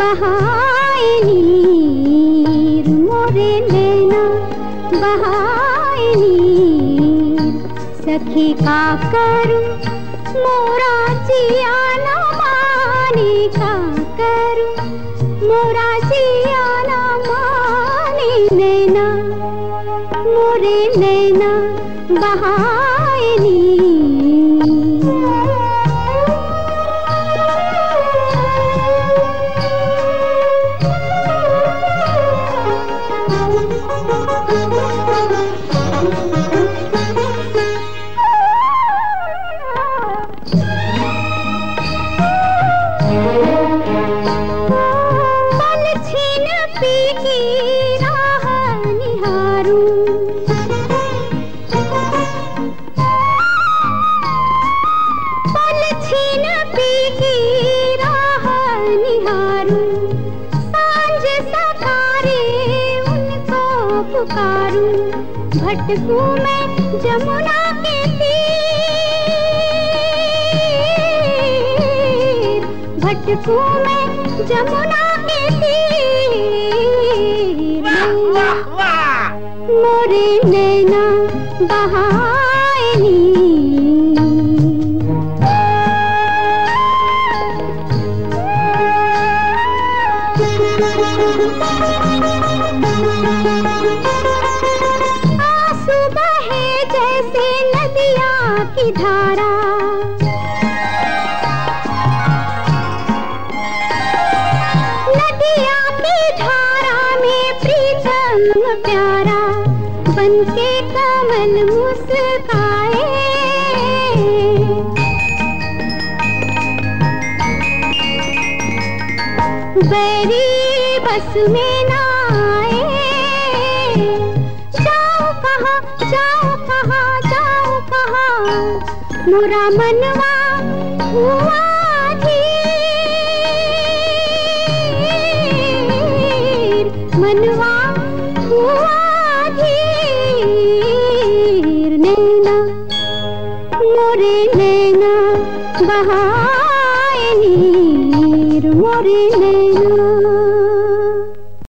बहाए नीर, मोरे नैना, बहाए नीर। सखी का करूँ मोरा जिया न माने का करूँ मोरा जिया न माने नैना, मोरे नैना, बहाए पल भटकूं मैं जमुना के तीर। मैं जमुना के तीर। वाह वाह मोरे नैना बहाए आँसू बहे जैसे नदिया की धारा नदिया प्रीतम प्यारा बन के कमल मुस्काए। बैरी बस में ना आए। जाओ कहाँ जाओ कहाँ जाओ कहाँ। मोरा मनवा हुआ मनवा नैना मोरे नैना बहाए नीर मोरे नैना